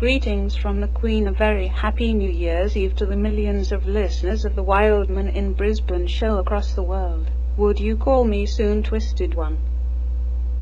Greetings from the Queen. A very happy New Year's Eve to the millions of listeners of the Wildman in Brisbane show across the world. Would you call me soon, Twisted One?